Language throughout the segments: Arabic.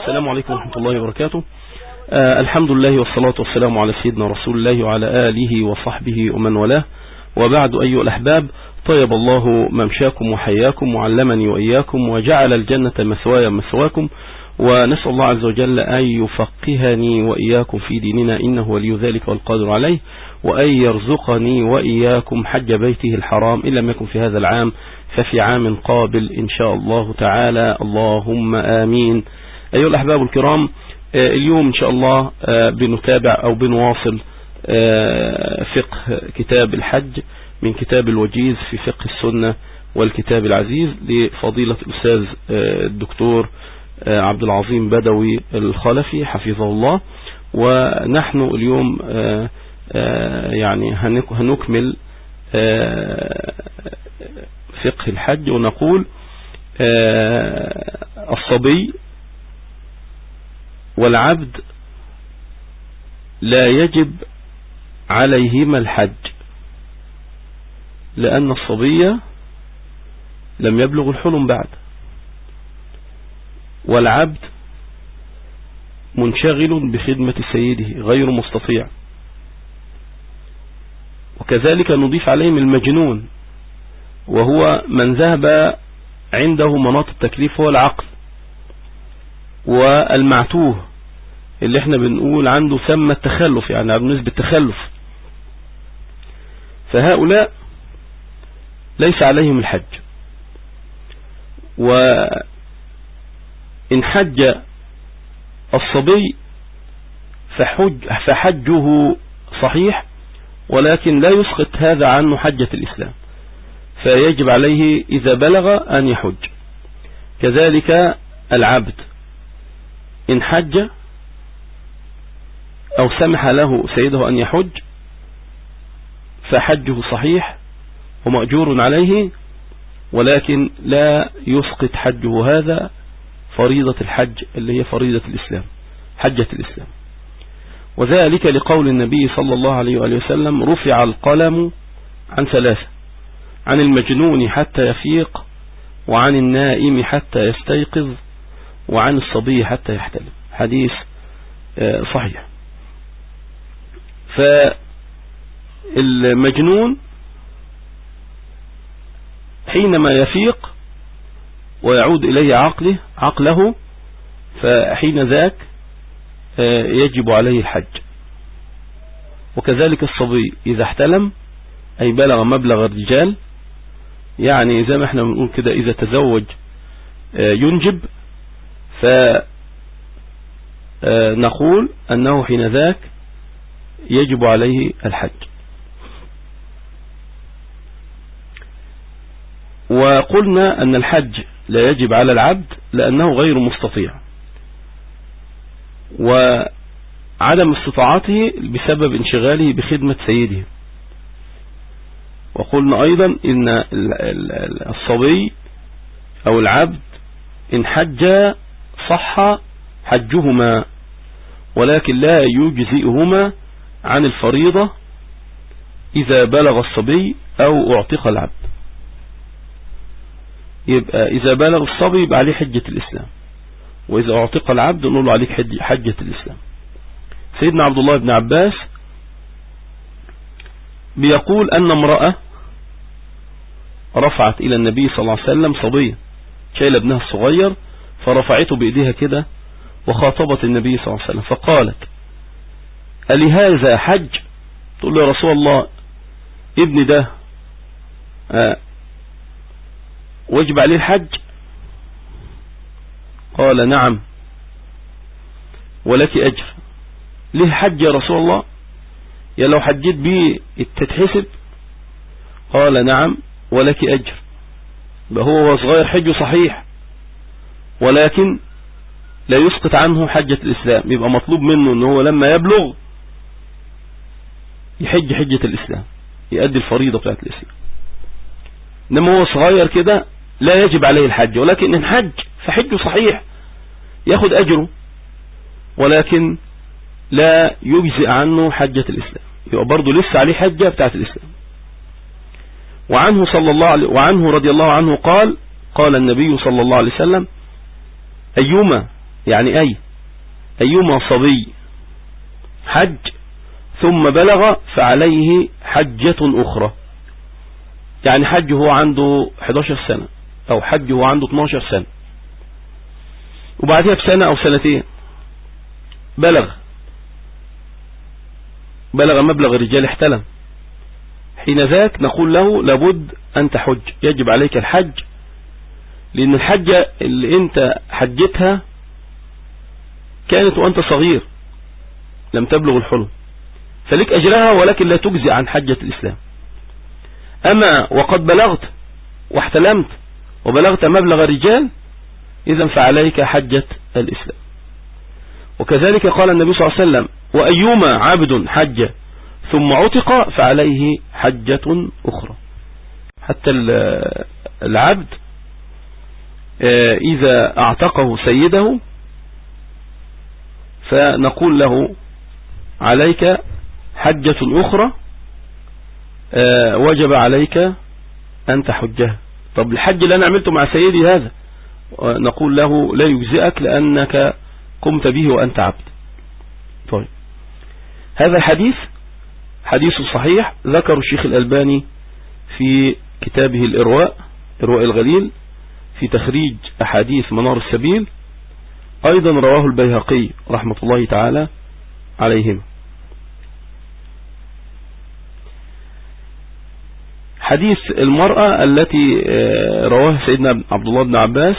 السلام عليكم ورحمة الله وبركاته. آه الحمد لله والصلاة والسلام على سيدنا رسول الله وعلى آله وصحبه ومن والاه. وبعد أيها الأحباب طيب الله ممشاكم وحياكم وعلمني وإياكم وجعل الجنة مثوايا مثواكم. ونسأل الله عز وجل أن يفقهني وإياكم في ديننا إنه ولي ذلك والقادر عليه. وأن يرزقني وإياكم حج بيته الحرام إن لم يكن في هذا العام ففي عام قابل إن شاء الله تعالى. اللهم آمين. أيها الأحباب الكرام اليوم إن شاء الله بنتابع أو بنواصل فقه كتاب الحج من كتاب الوجيز في فقه السنة والكتاب العزيز لفضيلة الأستاذ الدكتور عبد العظيم بدوي الخلفي حفظه الله. ونحن اليوم يعني هنكمل فقه الحج ونقول الصبي والعبد لا يجب عليهما الحج لأن الصبي لم يبلغ الحلم بعد. والعبد منشغل بخدمة سيده غير مستطيع. وكذلك نضيف عليهم المجنون وهو من ذهب عنده مناط التكليف هو العقل. والمعتوه اللي إحنا بنقول عنده ثم التخلف يعني بنسبة التخلف. فهؤلاء ليس عليهم الحج. وإن حج الصبي فحج فحجه صحيح ولكن لا يسقط هذا عنه حجة الإسلام. فيجب عليه إذا بلغ أن يحج. كذلك العبد. إن حج أو سمح له سيده أن يحج فحجه صحيح ومأجور عليه ولكن لا يسقط حجه هذا فريضة الحج اللي هي فريضة الإسلام حجة الإسلام. وذلك لقول النبي صلى الله عليه وآله وسلم رفع القلم عن ثلاثة عن المجنون حتى يفيق وعن النائم حتى يستيقظ وعن الصبي حتى يحتلم حديث صحيح. فالمجنون حينما يفيق ويعود إليه عقله عقله فحين ذاك يجب عليه الحج. وكذلك الصبي إذا احتلم أي بلغ مبلغ الرجال يعني زي ما إحنا بنقول كده إذا تزوج ينجب فنقول أنه حين ذاك يجب عليه الحج. وقلنا أن الحج لا يجب على العبد لأنه غير مستطيع. وعدم استطاعته بسبب انشغاله بخدمة سيده. وقلنا أيضا إن الصبي أو العبد إن حج صح حجهما ولكن لا يجزئهما عن الفريضة إذا بلغ الصبي أو اعتق العبد. يبقى إذا بلغ الصبي يبقى عليه حجة الإسلام وإذا اعتق العبد نقول عليك حجة الإسلام. سيدنا عبد الله بن عباس بيقول أن امرأة رفعت إلى النبي صلى الله عليه وسلم صبيا شايل ابنها الصغير فرفعته بإيديها كده وخاطبت النبي صلى الله عليه وسلم فقالت ألهذا حج؟ تقول له يا رسول الله ابني ده آه واجب عليه الحج؟ قال نعم ولك أجر. ليه حج يا رسول الله؟ يا لو حجيت بيه تتحسب قال نعم ولك أجر. هو صغير حجه صحيح. ولكن لا يسقط عنه حجة الإسلام. يبقى مطلوب منه إن هو لما يبلغ يحج حجة الإسلام يؤدي الفريضة بتاعت الإسلام. إنما هو صغير كده لا يجب عليه الحج ولكن إن حج فحجه صحيح ياخد أجره ولكن لا يجزئ عنه حجة الإسلام. يبقى برضه لسه عليه حجة بتاعت الإسلام. وعنه صلى الله عليه وعنه رضي الله عنه قال قال النبي صلى الله عليه وسلم أيما يعني أي؟ أيما صبي حج ثم بلغ فعليه حجة أخرى. يعني حج هو عنده 11 سنة أو حج هو عنده 12 سنة. وبعدها بسنة أو سنتين. بلغ. بلغ مبلغ الرجال احتلم. حين ذاك نقول له لابد أن تحج. يجب عليك الحج لأن الحجة اللي أنت حجتها كانت وأنت صغير لم تبلغ الحلم. فلك أجرها ولكن لا تجزي عن حجة الإسلام. أما وقد بلغت واحتلمت وبلغت مبلغ الرجال إذا فعليك حجة الإسلام. وكذلك قال النبي صلى الله عليه وسلم وأيما عبد حج ثم عتق فعليه حجة أخرى. حتى العبد إذا أعتقه سيده فنقول له عليك حجة أخرى آه، وجب عليك أن تحجها طب الحج اللي أنا عملته مع سيدي هذا نقول له لا يجزئك لأنك قمت به وأنت عبد. طيب. هذا الحديث حديث صحيح ذكر الشيخ الألباني في كتابه الإرواء إرواء الغليل في تخريج أحاديث منار السبيل أيضا رواه البيهقي رحمة الله تعالى عليهم حديث المرأة التي آه، رواها سيدنا عبد الله بن عباس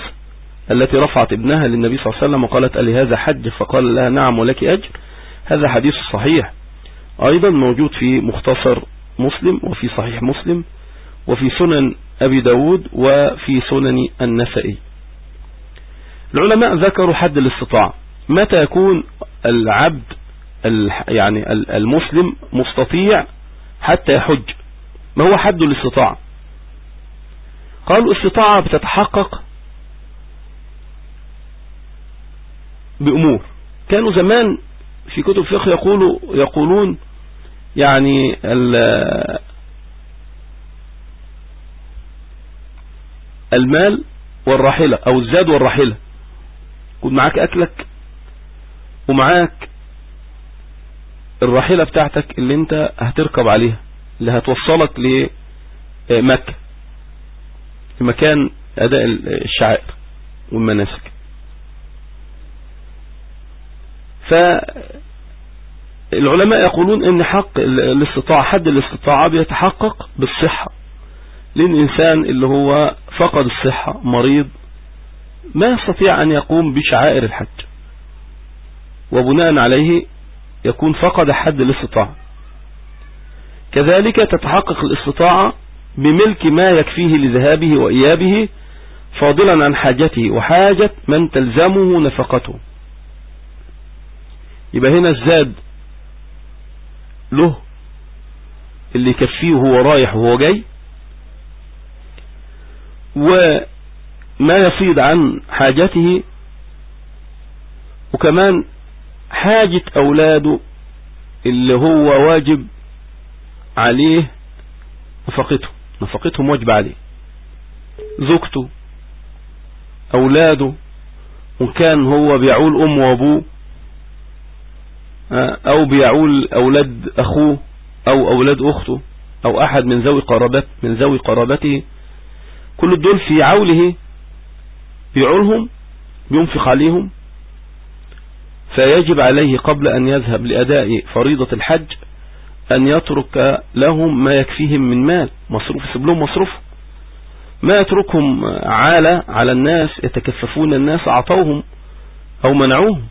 التي رفعت ابنها للنبي صلى الله عليه وسلم وقالت ألي هذا حج؟ فقال لها نعم ولك أجر. هذا حديث صحيح. أيضا موجود في مختصر مسلم وفي صحيح مسلم وفي سنن أبي داود وفي سنن النسائي. العلماء ذكروا حد الاستطاعة متى يكون العبد يعني المسلم مستطيع حتى يحج؟ ما هو حد الاستطاعة قالوا الاستطاعة بتتحقق بأمور. كانوا زمان في كتب فقه يقولوا يقولون يعني المال والراحلة أو الزاد والراحلة. يكون معاك أكلك ومعاك الراحلة بتاعتك اللي أنت هتركب عليها اللي هتوصلك لمكة لمكان أداء الشعائر والمناسك. فالعلماء يقولون إن حق الاستطاعة حد الاستطاعة بيتحقق بالصحة. لأن الانسان اللي هو فقد الصحة مريض ما يستطيع أن يقوم بشعائر الحج. وبناء عليه يكون فقد حد الاستطاعة. كذلك تتحقق الاستطاعة بملك ما يكفيه لذهابه وإيابه فاضلا عن حاجته وحاجة من تلزمه نفقته. يبقى هنا الزاد له اللي يكفيه وهو رايح وهو جاي وما يفيض عن حاجته وكمان حاجة أولاده اللي هو واجب عليه نفقته نفقتهم واجب عليه. زوجته أولاده وكان هو بيعول أمه وأبوه أو بيعول أولاد أخوه أو أولاد أخته أو أحد من ذوي قرابات من ذوي قرابته كل دول في عوله بيعولهم بينفق عليهم. فيجب عليه قبل أن يذهب لأداء فريضة الحج أن يترك لهم ما يكفيهم من مال مصروف يسيب لهم مصروف. ما يتركهم عالة على الناس يتكففون الناس أعطوهم أو منعوهم.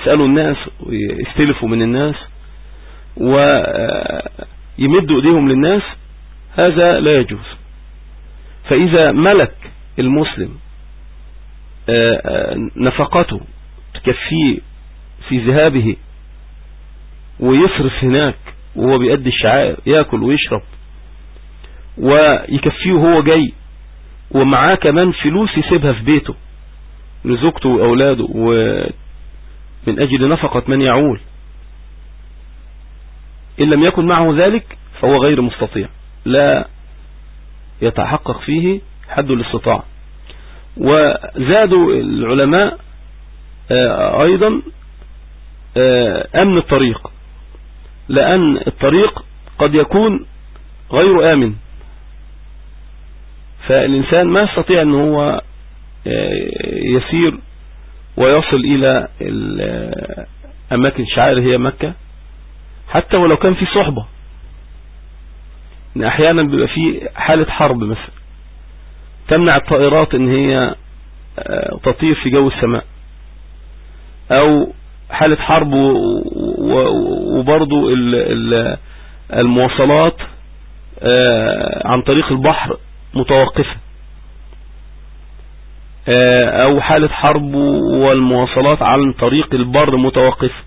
يسألوا الناس ويستلفوا من الناس ويمدوا إيديهم للناس. هذا لا يجوز. فإذا ملك المسلم آه، آه، نفقته تكفيه في ذهابه ويصرف هناك وهو بيأدي الشعائر يأكل ويشرب ويكفيه وهو جاي ومعاه كمان فلوس يسيبها في بيته لزوجته وأولاده من أجل نفقة من يعول. إن لم يكن معه ذلك فهو غير مستطيع. لا يتحقق فيه حد الاستطاع. وزادوا العلماء أيضا أمن الطريق. لأن الطريق قد يكون غير آمن. فالإنسان ما يستطيع أن هو يسير ويصل إلى أماكن شعائر هي مكة. حتى ولو كان في صحبة. إن أحيانا بيبقى في حالة حرب مثلا تمنع الطائرات إن هي تطير في جو السماء. أو حالة حرب وبرضو المواصلات عن طريق البحر متوقفة. أو حالة حرب والمواصلات عن طريق البر متوقفة.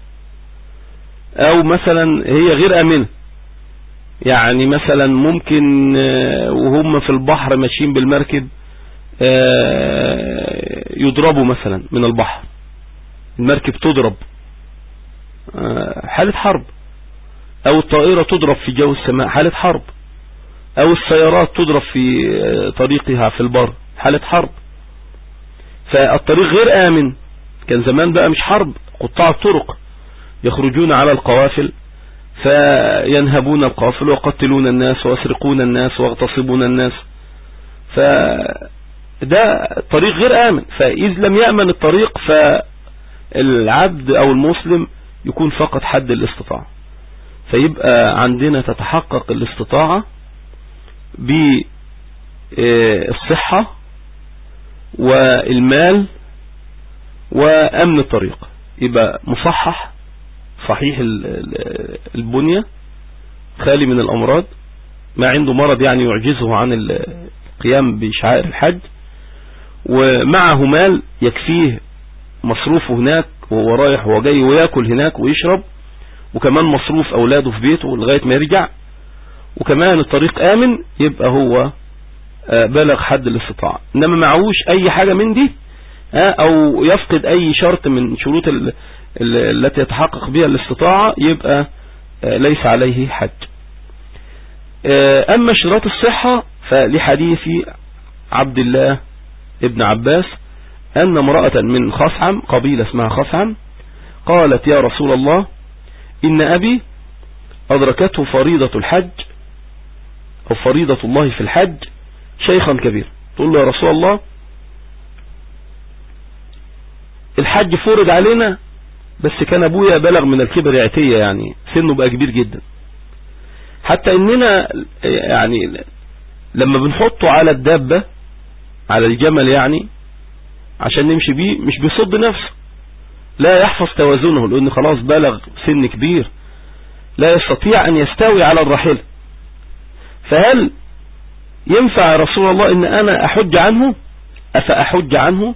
أو مثلا هي غير آمنة. يعني مثلا ممكن وهم في البحر ماشيين بالمركب يضربوا مثلا من البحر. المركب تضرب. حالة حرب. أو الطائرة تضرب في جو السماء حالة حرب. أو السيارات تضرب في طريقها في البر حالة حرب. فالطريق غير آمن. كان زمان بقى مش حرب قطاع الطرق يخرجون على القوافل. فينهبون القوافل ويقتلون الناس ويسرقون الناس ويغتصبون الناس. فده طريق غير آمن. فإذ لم يأمن الطريق فالعبد أو المسلم يكون فقط حد الاستطاعة. فيبقى عندنا تتحقق الاستطاعة بالصحة والمال وأمن الطريق. يبقى مصحح صحيح البنية خالي من الأمراض ما عنده مرض يعني يعجزه عن القيام بشعائر الحج ومعه مال يكفيه مصروفه هناك وهو رايح وهو جاي ويأكل هناك ويشرب وكمان مصروف أولاده في بيته لغاية ما يرجع وكمان الطريق آمن يبقى هو بلغ حد الاستطاعة. إنما معهوش أي حاجة من دي أو يفقد أي شرط من شروط التي يتحقق بها الاستطاعة يبقى ليس عليه حج. أما شراط الصحة فلحديث عبد الله ابن عباس أن امرأة من خصعم قبيلة اسمها خصعم قالت يا رسول الله إن أبي أدركته فريضة الحج أو فريضة الله في الحج شيخا كبير تقول له يا رسول الله الحج فرض علينا بس كان أبويا بلغ من الكبر عتية يعني سنه بقى كبير جدا. حتى إننا يعني لما بنحطه على الدابة على الجمل يعني عشان نمشي بيه مش بيصد نفسه. لا يحفظ توازنه لأنه خلاص بلغ سن كبير. لا يستطيع أن يستوي على الراحلة فهل ينفع يا رسول الله إن أنا أحج عنه؟ أفأحج عنه؟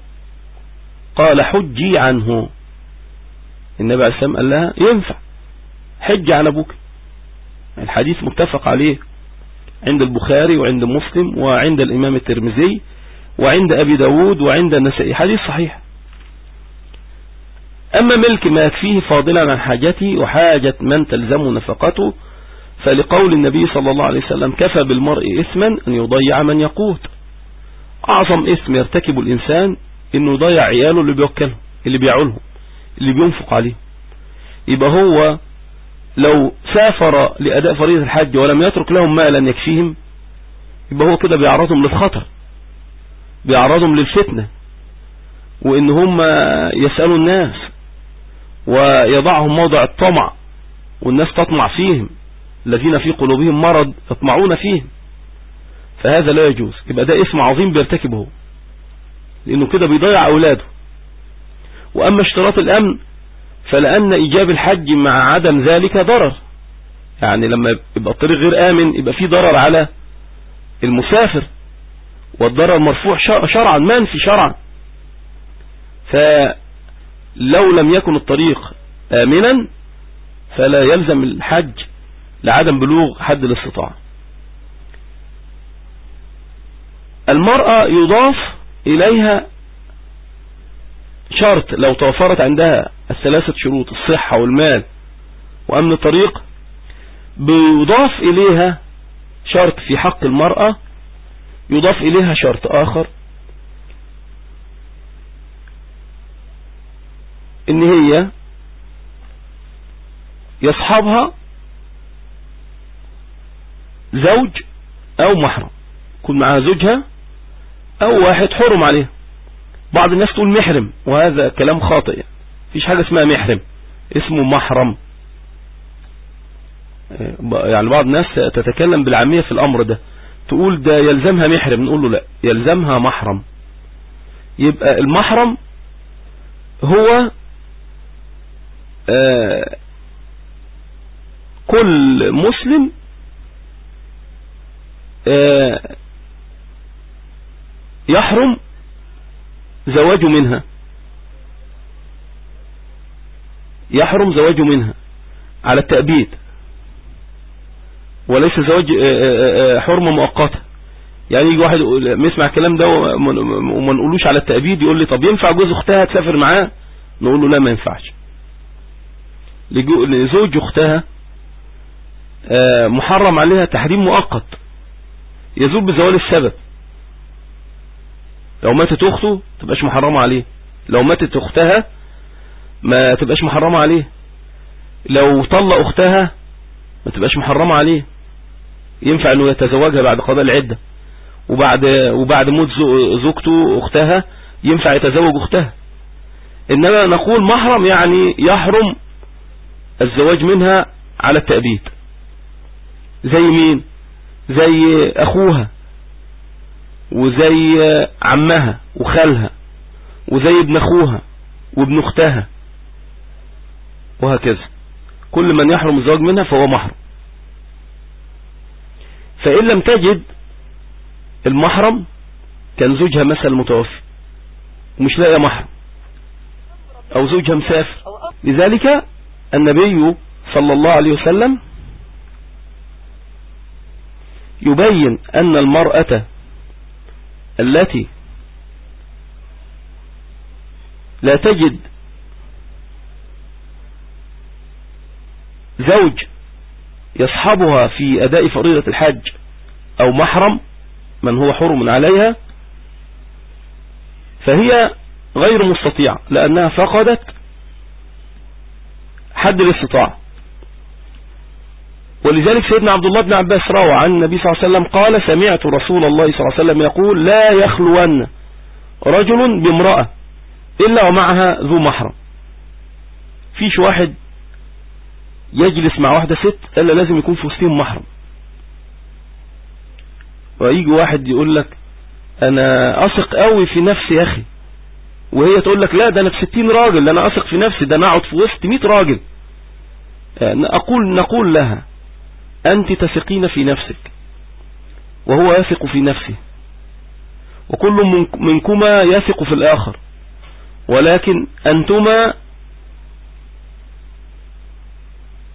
قال حجي عنه. النبي عليه السلام قال لها ينفع. حج عن أبوك. الحديث متفق عليه عند البخاري وعند مسلم وعند الإمام الترمذي وعند أبي داود وعند النسائي. حديث صحيح. أما ملك ما يكفيه فاضلا عن حاجته وحاجة من تلزم نفقته فلقول النبي صلى الله عليه وسلم كفى بالمرء إثما أن يضيع من يقوت أعظم إثم يرتكب الإنسان أنه يضيع عياله اللي بيوكلهم اللي بيعولهم اللي بينفق عليه. يبقى هو لو سافر لأداء فريضة الحج ولم يترك لهم مالا يكفيهم يبقى هو كده بيعرضهم للخطر بيعرضهم للفتنة وإن هم يسألوا الناس ويضعهم موضع الطمع والناس تطمع فيهم الذين في قلوبهم مرض يطمعون فيهم فهذا لا يجوز. يبقى ده اسم عظيم بيرتكبه لأنه كده بيضيع أولاده. وأما اشتراط الأمن فلأن إيجاب الحج مع عدم ذلك ضرر. يعني لما يبقى الطريق غير آمن يبقى في ضرر على المسافر والضرر مرفوع شرعا منفي شرعا. فلو لم يكن الطريق امنا فلا يلزم الحج لعدم بلوغ حد الاستطاعة. المرأة يضاف إليها شرط لو توفرت عندها الثلاثة شروط الصحة والمال وأمن الطريق بيضاف إليها شرط في حق المرأة يضاف إليها شرط آخر إن هي يصحبها زوج أو محرم يكون معها زوجها أو واحد حرم عليها. بعض الناس تقول محرم وهذا كلام خاطئ. فيش حاجة اسمها محرم اسمه محرم. يعني بعض الناس تتكلم بالعامية في الأمر ده تقول ده يلزمها محرم نقول له لا يلزمها محرم. يبقى المحرم هو آه كل مسلم آه يحرم زواجه منها. يحرم زواجه منها على التأبيد. وليس زواج حرمة مؤقتة. يعني يجي واحد يسمع الكلام ده وما نقولوش على التأبيد يقول لي طب ينفع جوز أختها تسافر معاه؟ نقول له لا ما ينفعش. لزوج أختها محرم عليها تحريم مؤقت. يزول بزوال السبب. لو ماتت أخته تبقاش محرمة عليه. لو ماتت أختها ما تبقاش محرمة عليه. لو طلق أختها ما تبقاش محرمة عليه. ينفع إنه يتزوجها بعد قضاء العدة. وبعد وبعد موت زوجته أختها ينفع يتزوج أختها. إنما نقول محرم يعني يحرم الزواج منها على التأبيد. زي مين؟ زي أخوها. وزي عمها وخالها وزي ابن أخوها وابن أختها وهكذا. كل من يحرم الزواج منها فهو محرم. فإن لم تجد المحرم كان زوجها مثلا متوفي ومش لاقي محرم أو زوجها مسافر. لذلك النبي صلى الله عليه وسلم يبين أن المرأة التي لا تجد زوج يصحبها في أداء فريضة الحج أو محرم من هو حرم عليها فهي غير مستطيعة لأنها فقدت حد الاستطاعة. ولذلك سيدنا عبد الله بن عباس روى عن النبي صلى الله عليه وسلم قال سمعت رسول الله صلى الله عليه وسلم يقول لا يخلون رجل بامرأة إلا ومعها ذو محرم. فيش واحد يجلس مع واحدة ست إلا لازم يكون في وسطهم محرم. ويجي واحد يقول لك أنا أثق قوي في نفسي يا أخي. وهي تقول لك لا ده أنا في ستين راجل ده أنا أثق في نفسي ده أنا أقعد في وسط مئة راجل. أقول نقول لها أنت تثقين في نفسك وهو يثق في نفسه وكل منكما يثق في الآخر ولكن أنتما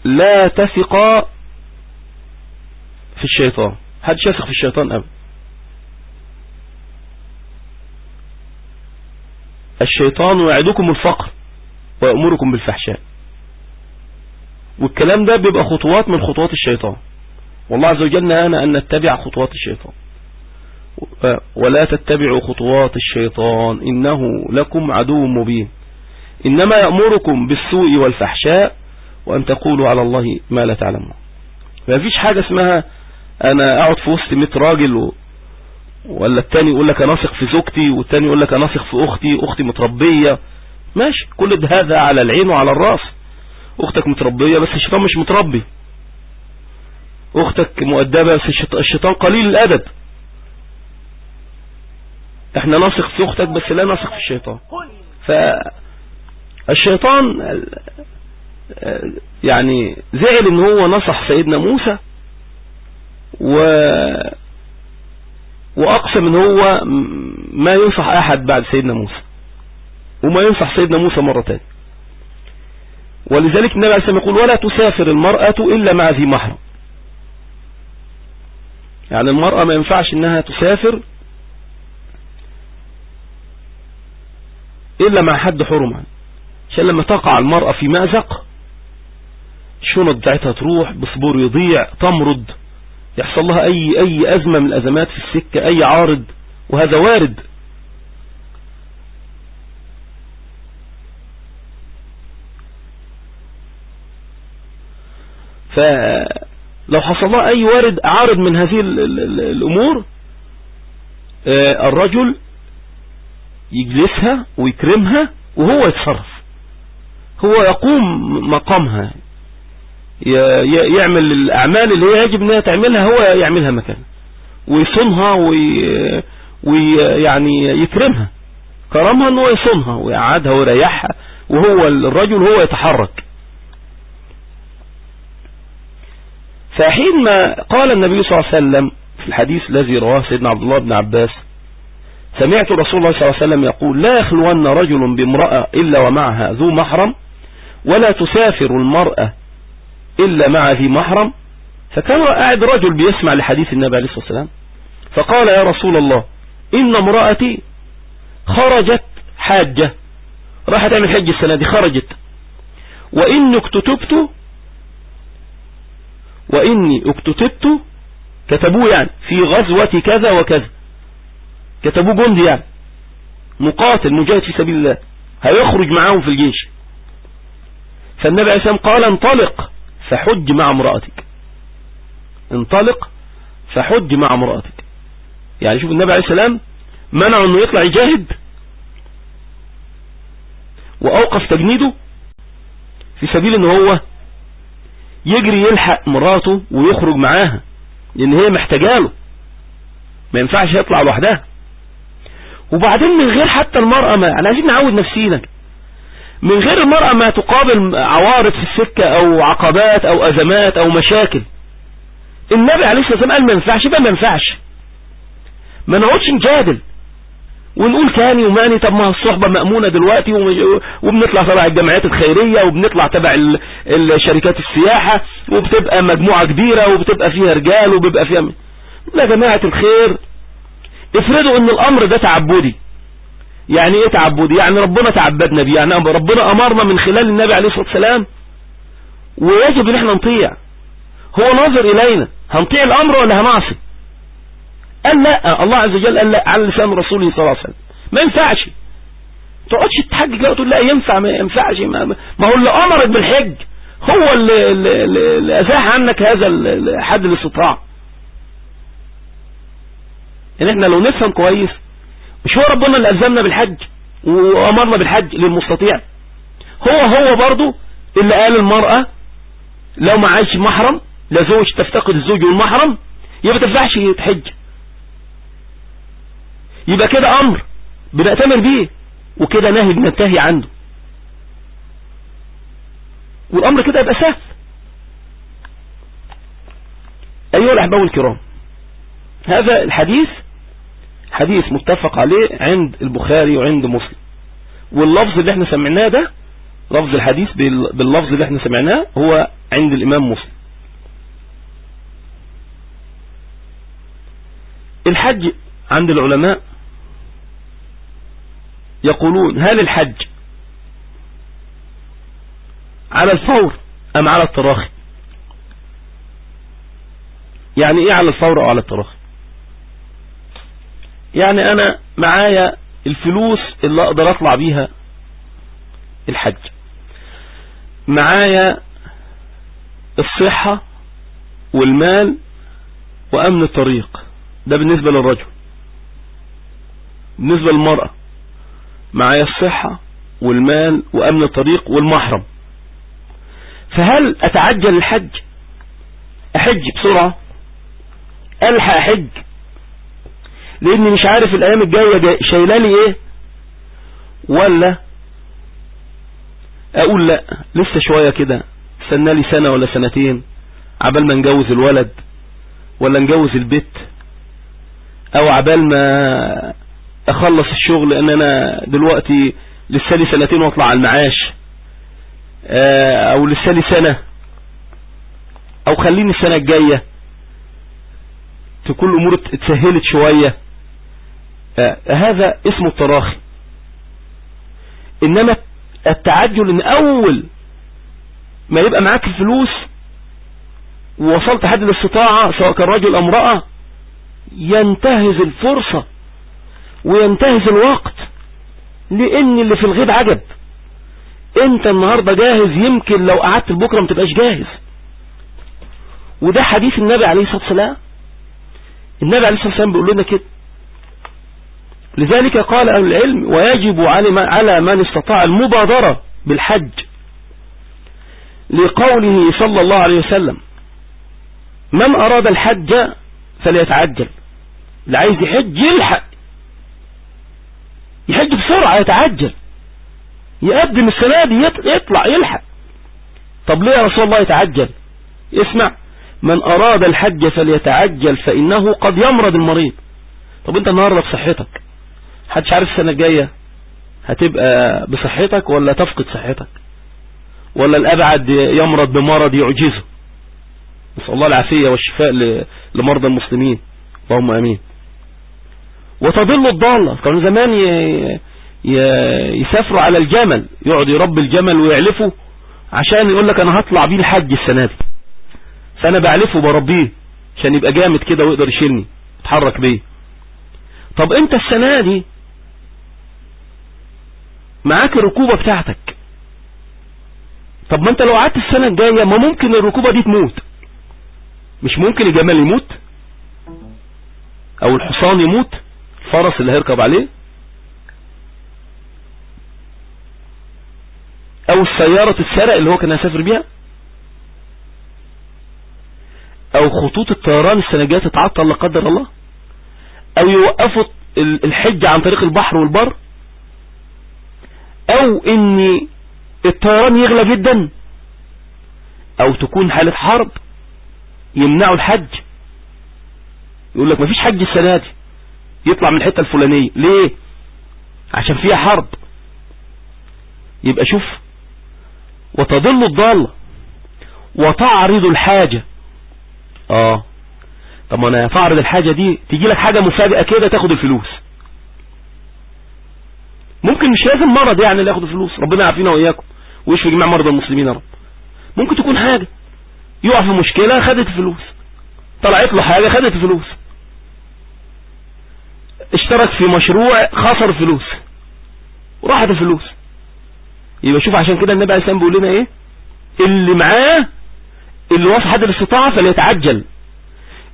لا تثقا في الشيطان. حدش يثق في الشيطان أبدا الشيطان يعدكم الفقر ويأمركم بالفحشاء. والكلام ده بيبقى خطوات من خطوات الشيطان. والله عز وجل نهانا أن نتبع خطوات الشيطان. ولا تتبعوا خطوات الشيطان إنه لكم عدو مبين. إنما يأمركم بالسوء والفحشاء وأن تقولوا على الله ما لا تعلمون. ما فيش حاجة اسمها أنا أقعد في وسط 100 راجل. ولا التاني يقول لك أنا في زوجتي والتاني يقول لك أنا في أختي أختي متربية. ماشي كل هذا على العين وعلى الرأس. أختك متربية بس الشيطان مش متربي. أختك مؤدبة بس الشيطان قليل الأدب. إحنا نثق في أختك بس لا نثق في الشيطان. فالشيطان يعني زعل إن هو نصح سيدنا موسى و وأقسم إن هو ما ينصح أحد بعد سيدنا موسى. وما ينصح سيدنا موسى مرة تانية. ولذلك النبي عليه الصلاة يقول ولا تسافر المرأة إلا مع ذي محرم يعني المرأة ما ينفعش إنها تسافر إلا مع حد حرم عشان لما تقع المرأة في مأزق الشنط بتاعتها تروح بصبور يضيع تمرض يحصل لها أي أي أزمة من الأزمات في السكة أي عارض وهذا وارد. فلو حصل أي وارد عارض من هذه ال ال ال الأمور آه، الرجل يجلسها ويكرمها وهو يتصرف. هو يقوم مقامها يعمل الأعمال اللي هي يجب أنها تعملها هو يعملها مكانها ويصونها ويعني يكرمها. كرمها أنه يصونها ويقعدها ويريحها وهو الرجل هو يتحرك. فحين ما قال النبي صلى الله عليه وسلم في الحديث الذي رواه سيدنا عبد الله بن عباس سمعت رسول الله صلى الله عليه وسلم يقول لا يخلون رجل بامرأة إلا ومعها ذو محرم ولا تسافر المرأة إلا مع ذي محرم فكان قاعد رجل بيسمع لحديث النبي عليه الصلاة والسلام فقال يا رسول الله إن امرأتي خرجت حاجة راح تعمل حج السنة دي خرجت وإني اكتتبت وإني اكتتبت كتبوه يعني في غزوة كذا وكذا. كتبوه جندي يعني. مقاتل مجاهد في سبيل الله. هيخرج معاهم في الجيش. فالنبي عليه السلام قال انطلق فحج مع امرأتك. انطلق فحج مع امرأتك. يعني شوف النبي عليه السلام منعه أنه يطلع يجاهد. وأوقف تجنيده في سبيل إن هو يجري يلحق مراته ويخرج معاها لأن هي محتاجاله ما ينفعش يطلع لوحدها. وبعدين من غير حتى المرأة ما إحنا عايزين نعود نفسينا. من غير المرأة ما تقابل عوارض في السكة أو عقبات أو أزمات أو مشاكل. النبي عليه الصلاة والسلام قال ما ينفعش يبقى ما ينفعش. ما نقعدش نجادل. ونقول كاني وماني طب ما الصحبة مأمونة دلوقتي وبنطلع تبع الجمعيات الخيرية وبنطلع تبع الشركات السياحة وبتبقى مجموعة كبيرة وبتبقى فيها رجال وبيبقى فيها يا جماعة الخير افرضوا إن الأمر ده تعبدي. يعني إيه تعبدي؟ يعني ربنا تعبدنا بيه. يعني ربنا أمرنا من خلال النبي عليه الصلاة والسلام. ويجب إن إحنا نطيع. هو ناظر إلينا. هنطيع الأمر ولا هنعصي؟ قال لا الله عز وجل قال لا على لسان رسوله صلى الله عليه وسلم. ما ينفعش. تقعدش تحجج وتقول لا ينفع ما ينفعش ما, ما هو اللي أمرك بالحج. هو اللي, اللي, أزاح عنك هذا حد الاستطاع. ان إحنا لو نفهم كويس مش هو ربنا اللي ألزمنا بالحج وأمرنا بالحج للمستطيع. هو هو برضو اللي قال المرأة لو ما عايش محرم لا زوج تفتقد الزوج والمحرم يبقى تنفعش تحج. يبقى كده أمر بنأتمر بيه وكده نهي بننتهي عنده. والأمر كده يبقى سهل. أيها الأحباب الكرام هذا الحديث حديث متفق عليه عند البخاري وعند مسلم. واللفظ اللي إحنا سمعناه ده لفظ الحديث باللفظ اللي إحنا سمعناه هو عند الإمام مسلم. الحج عند العلماء يقولون هل الحج على الفور أم على التراخي؟ يعني إيه على الفور أو على التراخي؟ يعني أنا معايا الفلوس اللي أقدر أطلع بيها الحج. معايا الصحة والمال وأمن الطريق. ده بالنسبة للرجل. بالنسبة للمرأة. معايا الصحة والمال وأمن الطريق والمحرم. فهل أتعجل الحج؟ أحج بسرعة؟ ألحق أحج؟ لأني مش عارف الأيام الجاية شايلاني إيه؟ ولا أقول لأ لسه شوية كده. استنى لي سنة ولا سنتين عبال ما نجوز الولد ولا نجوز البيت أو عبال ما أخلص الشغل لأن أنا دلوقتي لسه لي سنتين وأطلع على المعاش آه، أو لسه لي سنة أو خليني السنة الجاية. تكون الأمور اتسهلت شوية. آه، هذا اسمه التراخي. إنما التعجل إن أول ما يبقى معاك الفلوس ووصلت حد الاستطاعة سواء كان رجل أو امرأة ينتهز الفرصة وينتهز الوقت لأن اللي في الغيب عجب. أنت النهاردة جاهز؟ يمكن لو قعدت بكرة ما تبقاش جاهز. وده حديث النبي عليه الصلاة والسلام. النبي عليه الصلاة والسلام بيقول لنا كده. لذلك قال أهل العلم ويجب على من استطاع المبادرة بالحج لقوله صلى الله عليه وسلم من أراد الحج فليتعجل. اللي عايز يحج يلحق. يحج بسرعة يتعجل. يقدم السنة دي يطلع يلحق. طب ليه يا رسول الله يتعجل؟ اسمع من أراد الحج فليتعجل فإنه قد يمرض المريض. طب أنت النهاردة بصحتك حدش عارف السنة الجاية هتبقى بصحتك ولا تفقد صحتك؟ ولا الأبعد يمرض بمرض يعجزه؟ نسأل الله العافية والشفاء لمرضى المسلمين. اللهم أمين. وتضل الضالة. كانوا زمان يسافروا على الجمل. يقعد يربي الجمل ويعلفه عشان يقول لك أنا هطلع بيه الحج السنة دي. فأنا بعلفه بربيه عشان يبقى جامد كده ويقدر يشيلني اتحرك بيه. طب أنت السنة دي معاك الركوبة بتاعتك. طب ما أنت لو قعدت السنة الجاية ما ممكن الركوبة دي تموت. مش ممكن الجمال يموت؟ أو الحصان يموت؟ الفرس اللي هيركب عليه أو السيارة تتسرق اللي هو كان هيسافر بيها أو خطوط الطيران السنة الجاية تتعطل لا قدر الله أو يوقفوا الحج عن طريق البحر والبر أو إن الطيران يغلى جدا أو تكون حالة حرب يمنعوا الحج. يقول لك مفيش حج السنة دي. يطلع من الحتة الفلانية. ليه؟ عشان فيها حرب. يبقى شوف وتضل الضالة وتعرض الحاجة. آه. طب ما أنا تعرض الحاجة دي تيجي لك حاجة مفاجئة كده تاخد الفلوس. ممكن مش لازم مرض يعني اللي ياخد الفلوس. ربنا يعافينا وإياكم. ويشفي جميع مرضى المسلمين يا رب. ممكن تكون حاجة. يقع في مشكلة خدت الفلوس. طلعت له حاجة خدت الفلوس. اشترك في مشروع خسر فلوس. وراحت الفلوس. يبقى شوف عشان كده النبي عليه السلام بيقول لنا إيه؟ اللي معاه اللي وصل حد الاستطاعة فليتعجل.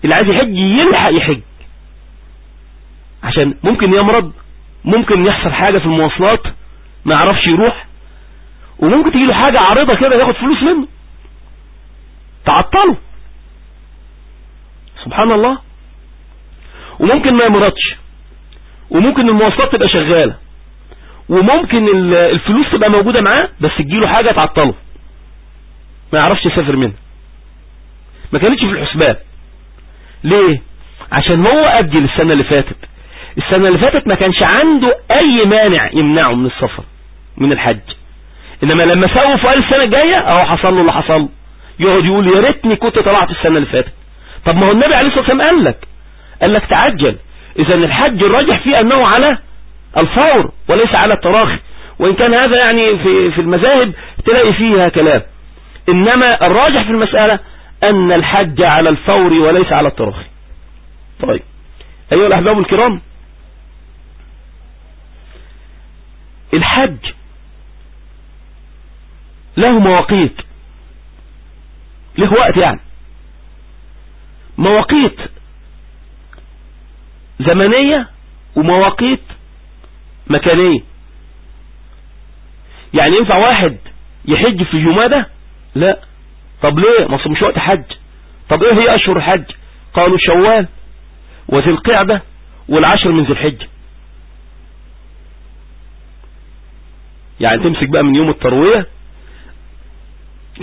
اللي عايز يحج يلحق يحج. عشان ممكن يمرض ممكن يحصل حاجة في المواصلات ما يعرفش يروح. وممكن تجي له حاجة عارضة كده ياخد فلوس منه. تعطله. سبحان الله. وممكن ما يمرضش. وممكن المواصلات تبقى شغالة. وممكن الفلوس تبقى موجودة معاه بس تجيله حاجة تعطله. ما يعرفش يسافر منها. ما كانتش في الحسبان. ليه؟ عشان هو أجل السنة اللي فاتت. السنة اللي فاتت ما كانش عنده أي مانع يمنعه من السفر من الحج. إنما لما سوف قال السنة الجاية أهو حصل له اللي حصل يقعد يقول يا ريتني كنت طلعت السنة اللي فاتت. طب ما هو النبي عليه الصلاة والسلام قال لك قال لك تعجل. إذا الحج الراجح فيه أنه على الفور وليس على التراخي. وإن كان هذا يعني في في المذاهب تلاقي فيها كلام. إنما الراجح في المسألة أن الحج على الفور وليس على التراخي. طيب. أيها الأحباب الكرام الحج له مواقيت له وقت يعني. مواقيت زمنية ومواقيت مكانية. يعني ينفع واحد يحج في جمادة؟ لا. طب ليه؟ ما مش وقت حج. طب إيه هي أشهر الحج قالوا شوال وذي القعدة والعشر من ذي الحجة يعني تمسك بقى من يوم التروية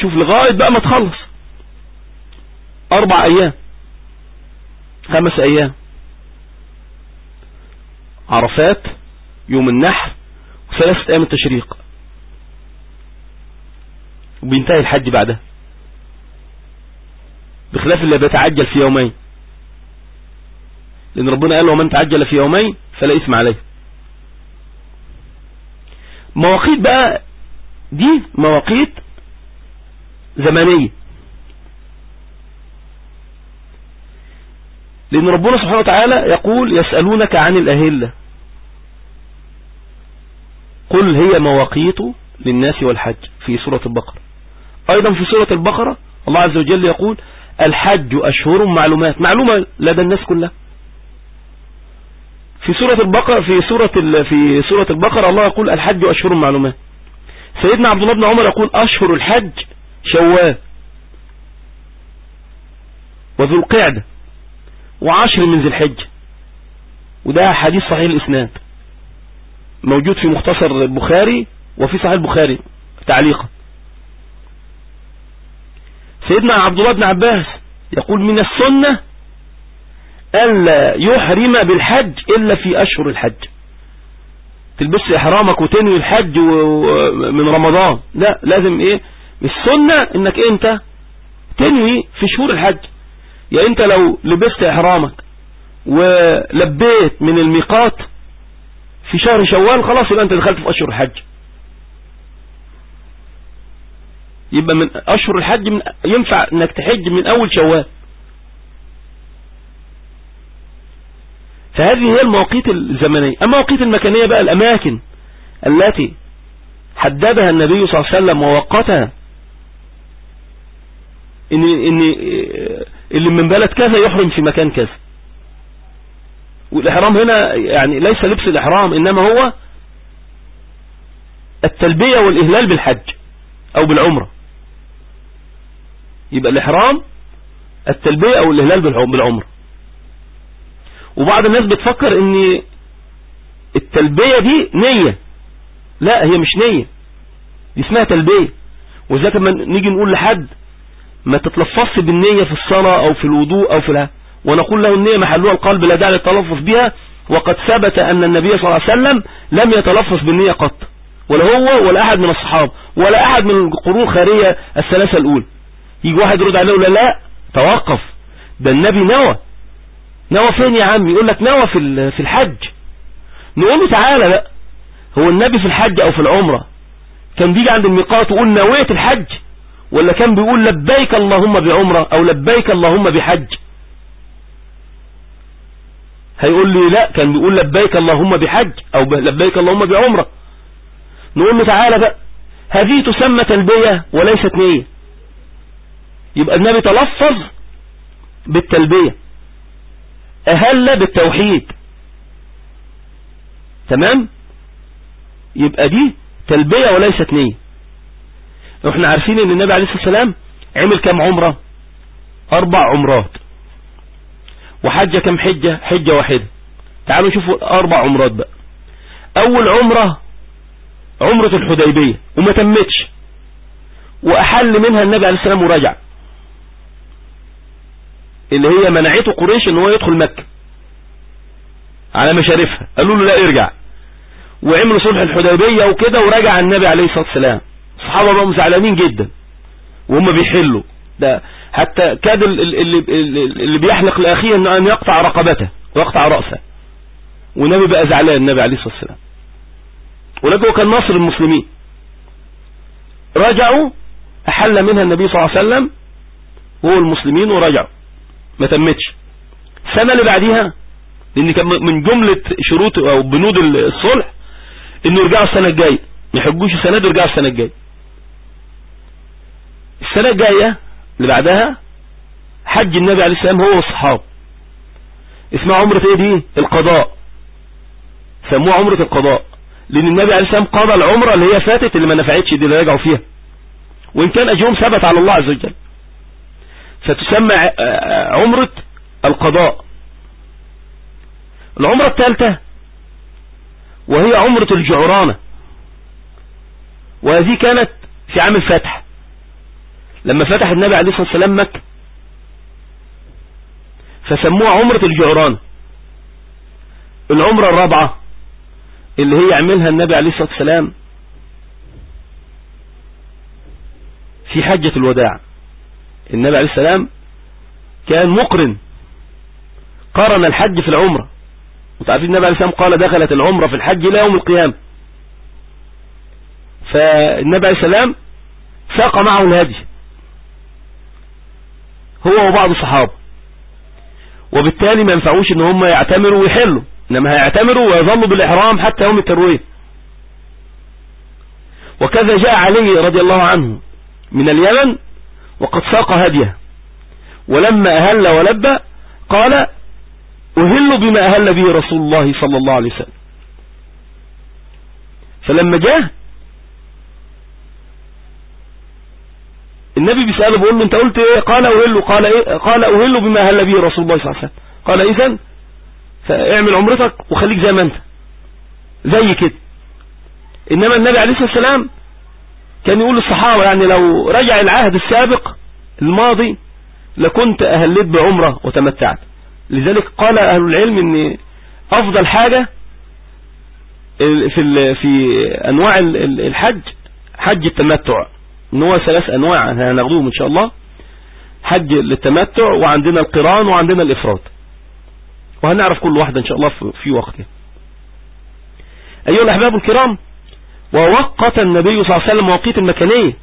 شوف لغاية بقى ما تخلص. أربع أيام. خمس أيام. عرفات يوم النحر وثلاثة أيام التشريق. وبينتهي الحج بعدها. بخلاف اللي بيتعجل في يومين. لأن ربنا قال ومن تعجل في يومين فلا اسم عليه. مواقيت بقى دي مواقيت زمنية. لأن ربنا سبحانه وتعالى يقول يسألونك عن الأهلة. قل هي مواقيت للناس والحج في سورة البقرة. أيضا في سورة البقرة الله عز وجل يقول الحج أشهر معلومات. معلومة لدى الناس كلها. في سورة البقرة في سورة في سورة البقرة الله يقول الحج أشهر معلومات. سيدنا عبد الله بن عمر يقول أشهر الحج شوال وذو القعدة. وعشر من ذي الحجة وده حديث صحيح الإسناد. موجود في مختصر البخاري وفي صحيح البخاري تعليقا. سيدنا عبد الله بن عباس يقول من السنة ألا يحرم بالحج إلا في أشهر الحج. تلبس إحرامك وتنوي الحج من رمضان. لا لازم إيه؟ السنة إنك أنت تنوي في شهور الحج. يعني أنت لو لبست إحرامك ولبيت من الميقات في شهر شوال خلاص يبقى أنت دخلت في أشهر الحج. يبقى من أشهر الحج من ينفع انك تحج من أول شوال. فهذه هي المواقيت الزمنية. المواقيت المكانية بقى الأماكن التي حددها النبي صلى الله عليه وسلم ووقتها ان ان اللي من بلد كذا يحرم في مكان كذا. والإحرام هنا يعني ليس لبس الإحرام إنما هو التلبية والإهلال بالحج أو بالعمرة. يبقى الإحرام التلبية أو الإهلال بالعمرة. وبعض الناس بتفكر إن التلبية دي نية. لا هي مش نية. دي اسمها تلبية. وذلك لما نيجي نقول لحد ما تتلفظش بالنية في الصلاة أو في الوضوء أو في الها ونقول له النية محلوها القلب لا داعي للتلفظ بها وقد ثبت أن النبي صلى الله عليه وسلم لم يتلفظ بالنية قط ولا هو ولا أحد من الصحابة ولا أحد من القرون الخيرية الثلاثة الأولى. يجي واحد يرد عليه ولا لا توقف. ده النبي نوى. نوى فين يا عم؟ يقول لك نوى في في الحج. نقول له تعالى بقى. هو النبي في الحج أو في العمرة؟ كان بيجي عند الميقات ويقول نويت الحج. ولا كان بيقول لبيك اللهم بعمرة أو لبيك اللهم بحج. هيقول لي لا كان بيقول لبيك اللهم بحج أو لبيك اللهم بعمرة. نقول له تعالى بقى هذه تسمى تلبية وليست نية. يبقى النبي تلفظ بالتلبية. أهل بالتوحيد. تمام؟ يبقى دي تلبية وليست نية. إحنا عارفين ان النبي عليه الصلاة والسلام عمل كم عمرة؟ أربع عمرات. وحج كم حجة؟ حجة واحدة. تعالوا نشوفوا أربع عمرات بقى. أول عمرة عمرة الحديبية وما تمتش. وأحل منها النبي عليه السلام ورجع اللي هي منعته قريش إن هو يدخل مكة. على مشارفها. قالوا له لا ارجع. وعملوا صلح الحديبية وكده ورجع النبي عليه الصلاة والسلام. الصحابة بقوا زعلانين جدا وهم بيحلوا. ده حتى كاد اللي, اللي, بيحلق لأخيه ان يقطع رقبته ويقطع رأسه. والنبي بقى زعلان النبي عليه الصلاة والسلام. ولكن هو كان ناصر المسلمين. رجعوا أحل منها النبي صلى الله عليه وسلم هو المسلمين ورجعوا. ما تمتش. السنة اللي بعديها لأن كان من جملة شروط أو بنود الصلح إنه يرجعوا السنة الجاية. ما يحجوش السنة دي يرجعوا السنة الجاية. السنة الجاية اللي بعدها حج النبي عليه السلام هو والصحاب. اسمها عمرة إيه دي؟ القضاء. سموها عمرة القضاء. لأن النبي عليه السلام قضى العمرة اللي هي فاتت اللي ما نفعتش دي اللي رجعوا فيها. وإن كان أجرهم ثبت على الله عز وجل. فتسمى عمرة القضاء. العمرة الثالثة وهي عمرة الجعرانة. وهذه كانت في عام الفتح. لما فتح النبي عليه الصلاة والسلام مكة فسموها عمرة الجعرانة العمرة الرابعة اللي هي عملها النبي عليه الصلاة والسلام في حجة الوداع. النبي عليه السلام كان مقرن قارن الحج في العمرة. وتعرفين النبي عليه السلام قال دخلت العمرة في الحج إلى يوم القيامة. فالنبي عليه السلام ساق معه الهدي. هو وبعض الصحابة وبالتالي ما ينفعوش إن هم يعتمروا ويحلوا إنما هيعتمروا ويظلوا بالإحرام حتى يوم الترويه وكذا جاء علي رضي الله عنه من اليمن وقد ساق هديه. ولما أهل ولبى قال أهل بما أهل به رسول الله صلى الله عليه وسلم. فلما جاء النبي بيسأله بيقول له انت قلت إيه؟ قال أهل قال إيه؟ قال أهل بما أهل به رسول الله صلى الله عليه وسلم. قال اذا فاعمل عمرتك وخليك زي ما انت. زي كده. إنما النبي عليه الصلاة والسلام كان يقول للصحابة يعني لو رجع العهد السابق الماضي لكنت أهلت بعمرة وتمتعت. لذلك قال أهل العلم إن أفضل حاجة في في أنواع الحج حج التمتع. هو ثلاث أنواع هناخدوهم إن شاء الله. حج للتمتع وعندنا القران وعندنا الإفراد. وهنعرف كل واحدة إن شاء الله في وقتها. أيها الأحباب الكرام ووقت النبي صلى الله عليه وسلم مواقيت المكانية.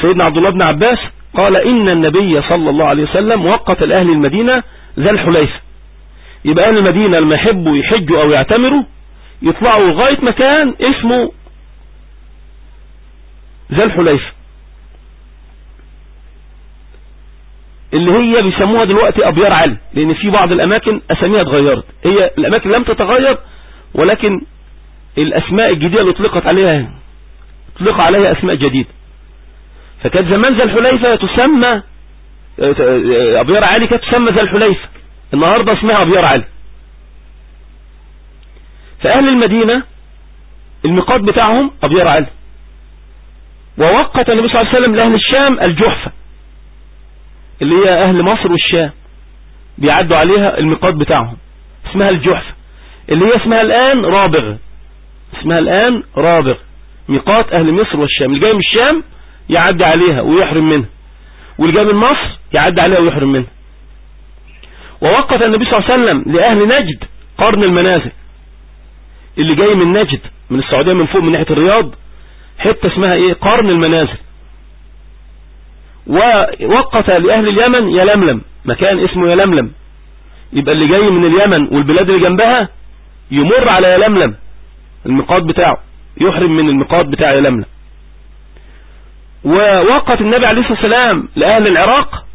سيدنا عبد الله بن عباس قال إن النبي صلى الله عليه وسلم وقت الأهل المدينة ذا الحليفة. يبقى أهل المدينة لما يحبوا يحجوا أو يعتمروا يطلعوا لغاية مكان اسمه ذا الحليفة اللي هي بيسموها دلوقتي أبيار علي لأن في بعض الأماكن أساميها اتغيرت. هي الأماكن لم تتغير ولكن الأسماء الجديدة اللي اطلقت عليها اطلق عليها أسماء جديدة. فكانت زمان ذا الحليفة تسمى أبيار علي كانت تسمى ذا الحليفة. النهاردة اسمها أبيار علي. فأهل المدينة الميقات بتاعهم أبيار علي. ووقت النبي صلى الله عليه وسلم لأهل الشام الجحفة. اللي هي أهل مصر والشام. بيعدوا عليها الميقات بتاعهم. اسمها الجحفة. اللي هي اسمها الآن رابغ. اسمها الآن رابغ. ميقات أهل مصر والشام. اللي جاي من الشام يعدي عليها ويحرم منها. واللي جاي من مصر يعدي عليها ويحرم منها. ووقف النبي صلى الله عليه وسلم لأهل نجد قرن المنازل. اللي جاي من نجد من السعودية من فوق من ناحية الرياض حتة اسمها إيه؟ قرن المنازل. ووقف لأهل اليمن يلملم. مكان اسمه يلملم. يبقى اللي جاي من اليمن والبلاد اللي جنبها يمر على يلملم. الميقات بتاعه. يحرم من الميقات بتاع يلملم. ووقت النبي عليه الصلاة والسلام لأهل العراق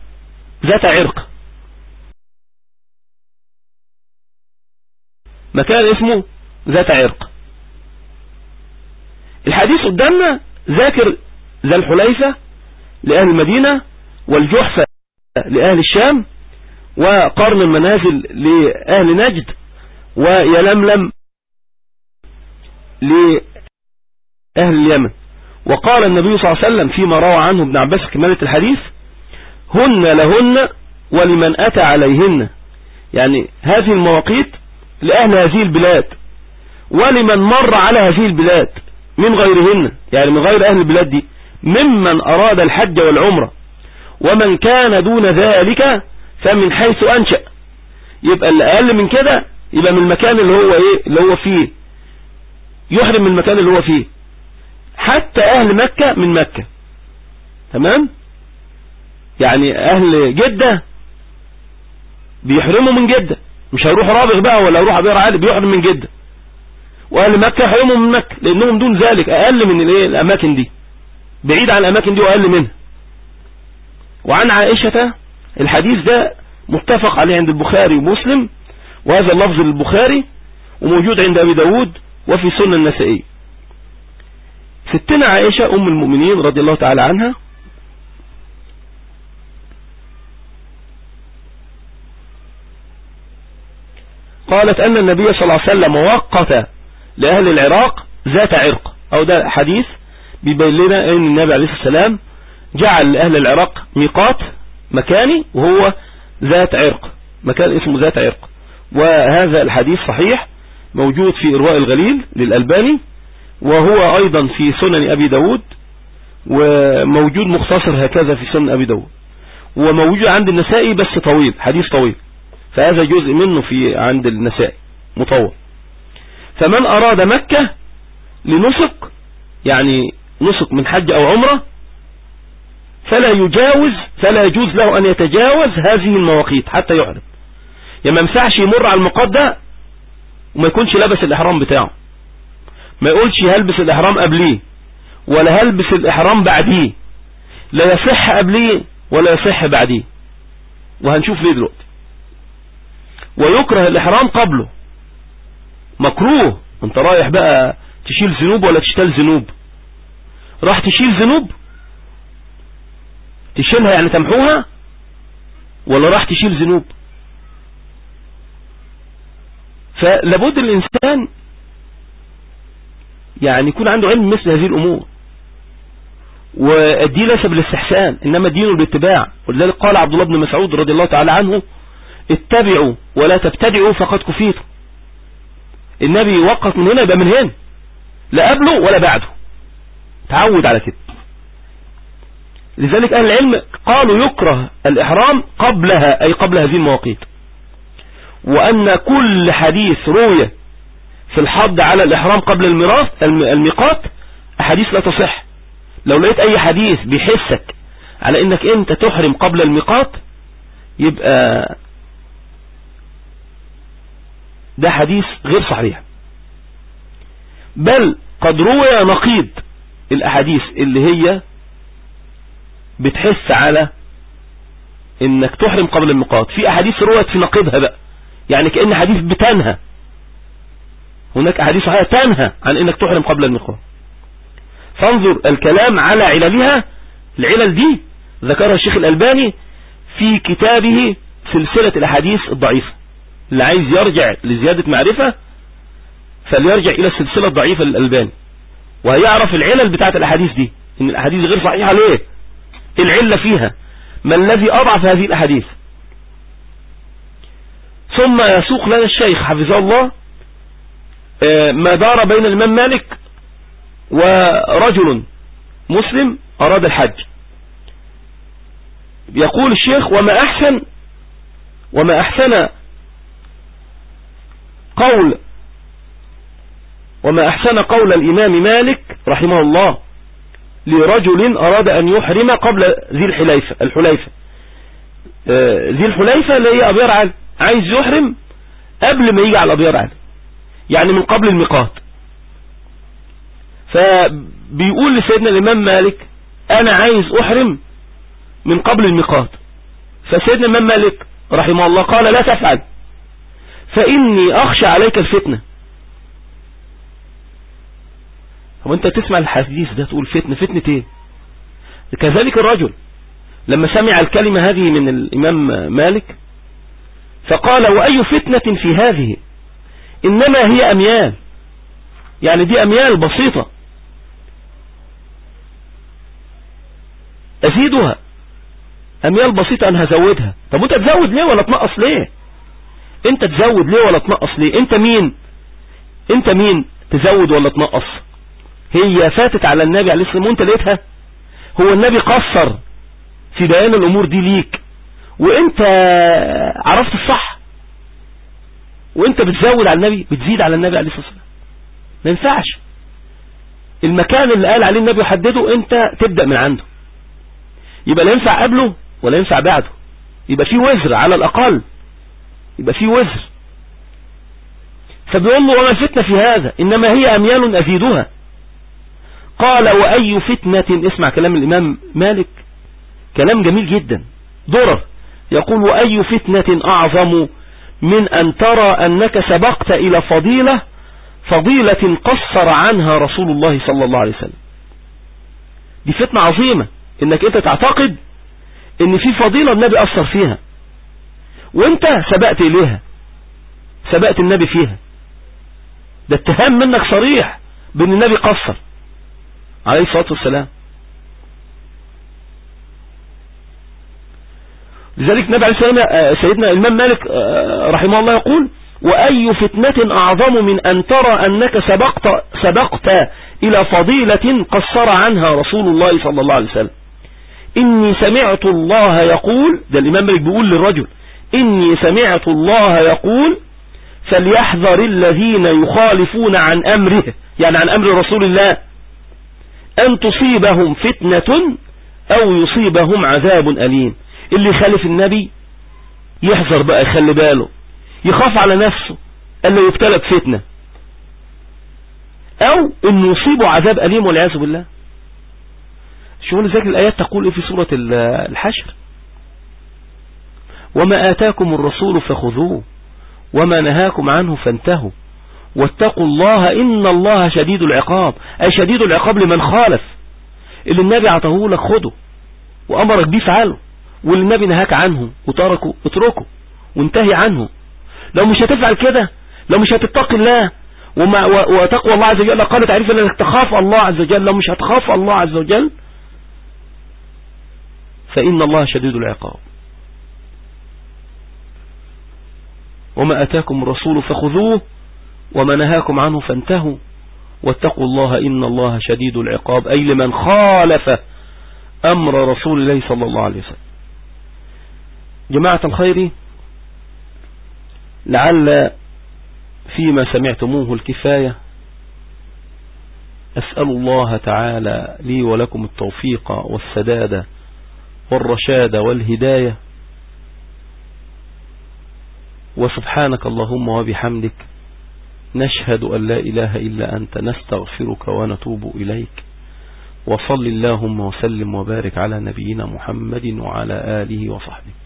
ذات عرق. مكان اسمه ذات عرق. الحديث قدامنا ذاكر ذا الحليفة لأهل المدينة والجحفة لأهل الشام وقرن المنازل لأهل نجد ويلملم لأهل اليمن. وقال النبي صلى الله عليه وسلم فيما روى عنه ابن عباس كمالة الحديث هن لهن ولمن أتى عليهن. يعني هذه المواقيت لأهل هذه البلاد ولمن مر على هذه البلاد. من غيرهن يعني من غير أهل البلاد دي ممن أراد الحج والعمرة ومن كان دون ذلك فمن حيث أنشأ. يبقى اللي أقل من كده يبقى من المكان اللي هو إيه؟ اللي هو فيه. يحرم من المكان اللي هو فيه. حتى أهل مكة من مكة. تمام؟ يعني أهل جدة بيحرموا من جدة. مش هيروح رابغ بقى ولا يروح أبير عالي بيحرم من جدة. وأهل مكة يحرموا من مكة لأنهم دون ذلك أقل من الأماكن دي. بعيد عن الأماكن دي وأقل منها. وعن عائشة الحديث ده متفق عليه عند البخاري ومسلم وهذا اللفظ للبخاري وموجود عند أبي داود وفي سنة النسائي. ستنا عائشة أم المؤمنين رضي الله تعالى عنها قالت أن النبي صلى الله عليه وسلم وقت لأهل العراق ذات عرق. أو ده حديث بيبين لنا أن النبي عليه والسلام جعل لأهل العراق ميقات مكاني وهو ذات عرق. مكان اسمه ذات عرق. وهذا الحديث صحيح موجود في إرواء الغليل للألباني وهو أيضا في سنن أبي داود وموجود مختصر هكذا في سنن أبي داود. وموجود عند النسائي بس طويل حديث طويل. فهذا جزء منه في عند النسائي مطول. فمن أراد مكة لنسك يعني نسك من حج أو عمرة فلا يجاوز فلا يجوز له أن يتجاوز هذه المواقيت حتى يحرم يعني ما يمسحش يمر على المقاد ده وما يكونش لابس الإحرام بتاعه. ما يقولش هلبس الإحرام قبليه ولا هلبس الإحرام بعديه. لا يصح قبليه ولا يصح بعديه. وهنشوف ليه دلوقتي. ويكره الإحرام قبله. مكروه. انت رايح بقى تشيل ذنوب ولا تشتال ذنوب؟ راح تشيل ذنوب؟ تشيلها يعني تمحوها؟ ولا راح تشيل ذنوب؟ فلابد الإنسان يعني يكون عنده علم مثل هذه الأمور. والدين ليس بالاستحسان إنما الدين بالاتباع ولذلك قال عبد الله بن مسعود رضي الله تعالى عنه اتبعوا ولا تبتدعوا فقد كفيتم. النبي يوقف من هنا يبقى من هنا. لا قبله ولا بعده. تعود على كده. لذلك أهل العلم قالوا يكره الإحرام قبلها أي قبل هذه المواقيت. وأن كل حديث روية في الحض على الإحرام قبل الميراث الميقات أحاديث لا تصح. لو لقيت أي حديث بيحسك على أنك أنت تحرم قبل الميقات يبقى ده حديث غير صحيح. بل قد روي نقيض الأحاديث اللي هي بتحس على إنك تحرم قبل الميقات في أحاديث روت في نقيضها بقى. يعني كأن حديث بتنهى. هناك أحاديث صحيحة تنهى عن إنك تحرم قبل الميقات فانظر الكلام على عللها. العلل دي ذكرها الشيخ الألباني في كتابه سلسلة الأحاديث الضعيفة. اللي عايز يرجع لزيادة معرفة فليرجع إلى السلسلة الضعيفة للألباني. ويعرف العلل بتاعت الأحاديث دي إن الأحاديث غير صحيحة ليه؟ العلة فيها. ما الذي أضعف هذه الأحاديث؟ ثم يسوق لنا الشيخ حفظه الله آه، ما دار بين الإمام مالك ورجل مسلم أراد الحج. يقول الشيخ وما أحسن وما أحسن قول. وما أحسن قول الإمام مالك رحمه الله لرجل أراد أن يحرم قبل ذي الحليفة الحليفة. آه، ذي الحليفة اللي هي أبيار علي عايز يحرم قبل ما يجي على أبيار علي يعني من قبل الميقات. فبيقول لسيدنا الإمام مالك أنا عايز أحرم من قبل الميقات. فسيدنا الإمام مالك رحمه الله قال لا تفعل. فإني أخشى عليك الفتنة. هو أنت تسمع الحديث ده تقول فتنة فتنة إيه؟ كذلك الرجل لما سمع الكلمة هذه من الإمام مالك فقال وأي فتنة في هذه؟ إنما هي أميال. يعني دي أميال بسيطة. أزيدها. أميال بسيطة أنا هزودها طب وانت تزود ليه ولا تنقص ليه؟ انت تزود ليه ولا تنقص ليه؟ انت مين؟ انت مين تزود ولا تنقص؟ هي فاتت على النبي عليه والسلام وانت لقيتها؟ هو النبي قصر في بيان الأمور دي ليك. وانت عرفت الصح. وانت بتزود على النبي بتزيد على النبي عليه الصلاة والسلام. ما ينفعش. المكان اللي قال عليه النبي يحدده انت تبدأ من عنده. يبقى لا ينفع قبله ولا ينفع بعده. يبقى في وزر على الأقل. يبقى في وزر. فبيقول له وما الفتنة في هذا؟ إنما هي أميال أزيدها. قال وأي فتنة؟ اسمع كلام الإمام مالك. كلام جميل جدا. درر. يقول وأي فتنة أعظم من أن ترى أنك سبقت إلى فضيلة فضيلة قصر عنها رسول الله صلى الله عليه وسلم. دي فتنة عظيمة. إنك أنت تعتقد إن في فضيلة النبي أثر فيها. وانت سبقت إليها سبقت النبي فيها. ده اتهام منك صريح بأن النبي قصر عليه الصلاة والسلام. لذلك النبي عليه السلام آه، سيدنا الإمام مالك آه، رحمه الله يقول وأي فتنة أعظم من أن ترى أنك سبقت, سبقت إلى فضيلة قصر عنها رسول الله صلى الله عليه وسلم. إني سمعت الله يقول ده الإمام مالك بيقول للرجل إني سمعت الله يقول فليحذر الذين يخالفون عن أمره يعني عن أمر رسول الله أن تصيبهم فتنة أو يصيبهم عذاب أليم. اللي يخالف النبي يحذر بقى يخلي باله يخاف على نفسه أنه يبتلى بفتنة. أو أنه يصيبه عذاب أليم والعياذ بالله. شو ذلك الآيات تقول إيه في سورة الحشر؟ وما آتاكم الرسول فخذوه وما نهاكم عنه فانتهوا. واتقوا الله إن الله شديد العقاب. أي شديد العقاب لمن خالف. اللي النبي عطاه لك خده وأمرك بيه فعله. واللي النبي نهاك عنه وتركه اتركه وانتهي عنه. لو مش هتفعل كده لو مش هتتقي الله وما وتقوى الله عز وجل. قال تعريف إنك تخاف الله عز وجل. لو مش هتخاف الله عز وجل فإن الله شديد العقاب. وما أتاكم الرسول فخذوه وما نهاكم عنه فانتهوا. واتقوا الله إن الله شديد العقاب أي لمن خالف أمر رسول الله صلى الله عليه وسلم. جماعة الخير لعل فيما سمعتموه الكفاية أسأل الله تعالى لي ولكم التوفيق والسداد والرشاد والهداية. وسبحانك اللهم وبحمدك نشهد أن لا إله إلا أنت نستغفرك ونتوب إليك وصل اللهم وسلم وبارك على نبينا محمد وعلى آله وصحبه